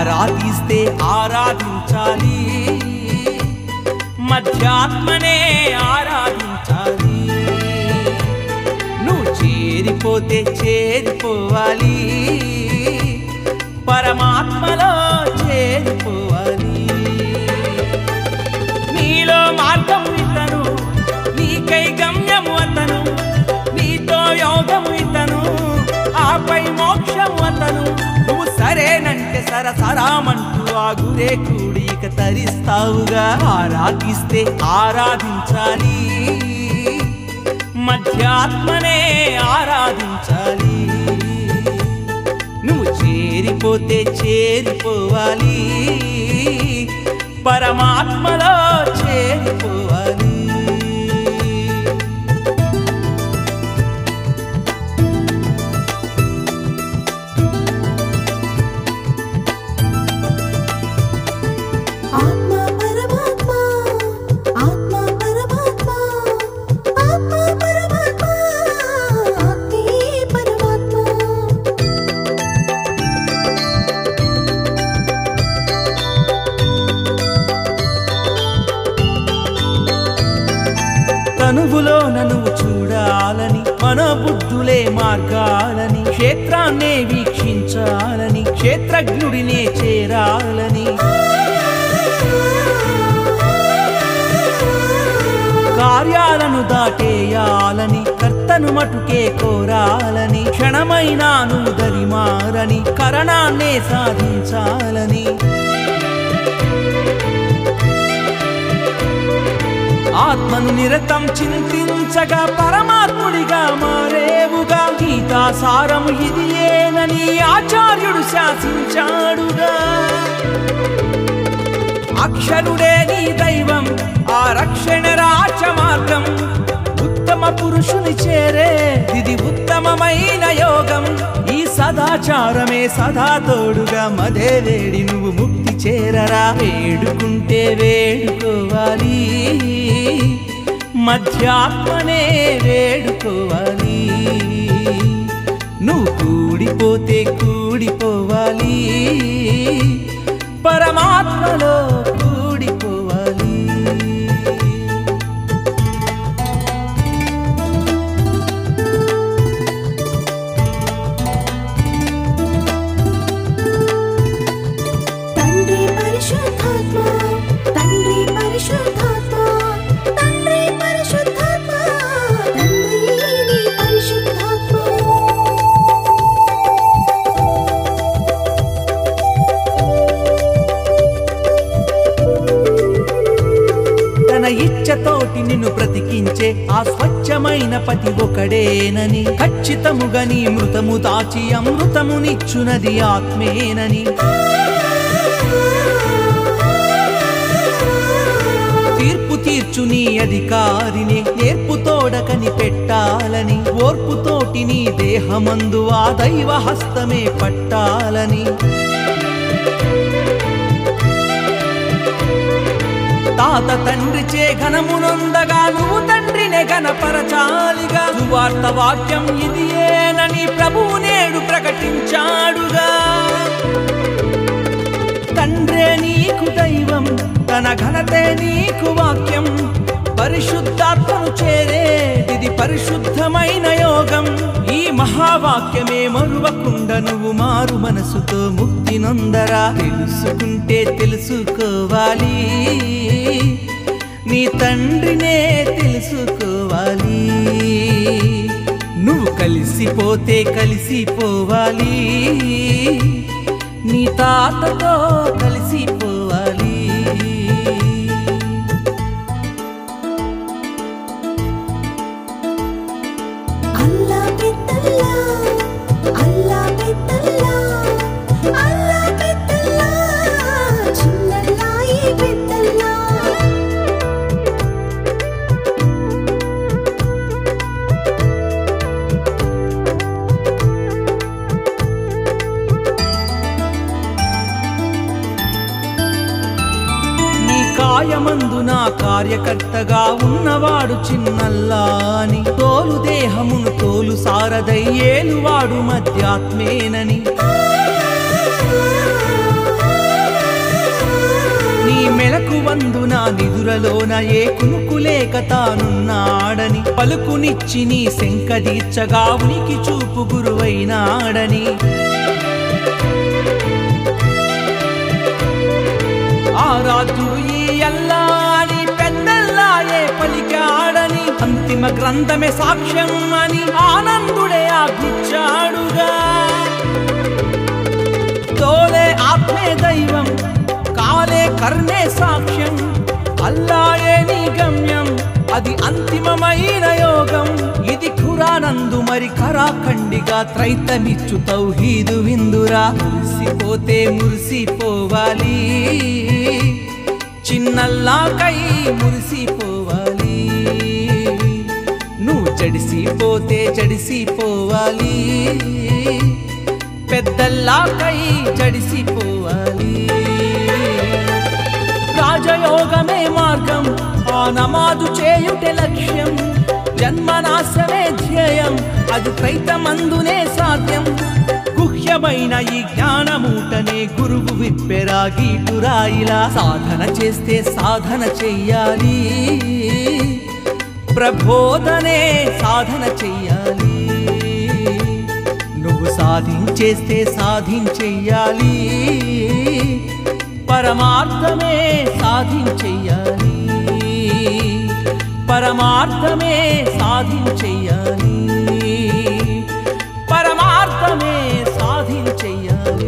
ఆరాధిస్తే ఆరాధించాలి. మధ్యాత్మనే ఆరాధించాలి. నువ్వు చేరిపోతే చేరిపోవాలి. పరమాత్మలో ఆ గురే తరిస్తావుగా ఆరాధిస్తే ఆరాధించాలి. మధ్యాత్మనే ఆరాధించాలి. నువ్వు చేరిపోతే చేరిపోవాలి. పరమాత్మలో చేరిపోవాలి. తనువులో నువ్వు చూడాలని మనోబుద్ధులే మార్గాలని క్షేత్రాన్నే వీక్షించాలని క్షేత్రజ్ఞుడినే చేరాలని. కార్యాలను దాటేయాలని కర్తను మటుకే కోరాలని క్షణమైనాను దరిమారని కరణాన్నే సాధించాలని. ఆత్మను నిరతం చింతించగా పరమాత్ముడిగా మారేవుగా. గీతా ఇది ఏనని ఆచార్యుడు శాసించాడుగా. అక్షరుడే నీ దైవం ఆ రక్షణ రాచ మార్గం. పురుషుని చేరే ఇది ఉత్తమమైన యోగం. ఈ సదాచారమే సదా తోడుగా మదే వేడి నువ్వు ముక్తి చేరరా. వేడుకుంటే వేడుకోవాలి. మధ్యాత్మనే వేడుకోవాలి. నువ్వు కూడిపోతే కూడిపోవాలి. పరమాత్మలో స్వచ్ఛమైన పతి ఒకడేనని ఖచ్చితముగా నీ మృతము దాచి అమృతమునిచ్చునది ఆత్మేనని. తీర్పు తీర్చు నీ అధికారిని నేర్పు తోడకని పెట్టాలని ఓర్పుతోటి నీ దేహమందు ఆ దైవ హస్తమే పట్టాలని. తాత తండ్రి చే ఘనమునొందగా నువ్వు తండ్రినే గణపరచాలిగా. సువార్త వాక్యం ఇది ఏనని ప్రభువు నేడు ప్రకటించాడుగా. తండ్రే నీకు దైవం తన ఘనతే నీకు వాక్యం. పరిశుద్ధాత్మను చేరే ఇది పరిశుద్ధమైన యోగం. ఈ మహావాక్యమే మరువకుండా నువ్వు మారు మనసుతో ముక్తి నొందరా. తెలుసుకుంటే తెలుసుకోవాలి. నీ తండ్రినే తెలుసుకోవాలి. నువ్వు కలిసిపోతే కలిసిపోవాలి. నీ తాతతో కలిసిపో నీ కాయమందు నా కార్యకర్తగా ఉన్నవాడు చిన్నల్లా అని తోలు దేహమును తోలు సారదై ఏలువాడు మధ్యాత్మేనని. వెలుగువందున నిదురలోన ఏ కునుకులేక తానున్నాడని. పలుకునిచ్చి నీ శంకదీర్చగా ఉనికి చూపు గురువైనాడని. ఈ అల్లాని పెద్దల్లాయే పలికాడని అంతిమ గ్రంథమే సాక్ష్యం అని ఆనందుడే ఆజ్ఞిచ్చాడుగా తోలే ఆత్మే దైవం కాలే కర్మే సాక్ష్యం అల్లాయే నీ గమ్యం అది అంతిమమైన యోగం. ఇది ఖురానందు మరి కరాఖండిగా త్రైతమిచ్చు తౌహీదు విందురా మురిసిపోతే మురిసిపోవాలి. చిన్నల్లాకై మురిసిపోవాలి. నువ్వు జడిసిపోతే జడిసిపోవాలి. పెద్దల్లాకై జడిసిపోవాలి. రాజయోగమే మార్గం ఆ నమాజు చేయుటే లక్ష్యం. జన్మనాశమే ధ్యేయం అది ప్రైతమందునే గురువు విప్పెరా గీటురాయిలా సాధన చేస్తే సాధన చెయ్యాలి. ప్రబోధనే సాధన చెయ్యాలి. నువ్వు సాధించేస్తే సాధించెయ్యాలి పరమార్థమే సాధించెయ్యాలి పరమార్థమే సాధించెయ్యాలి పరమార్థమే సాధించెయ్యాలి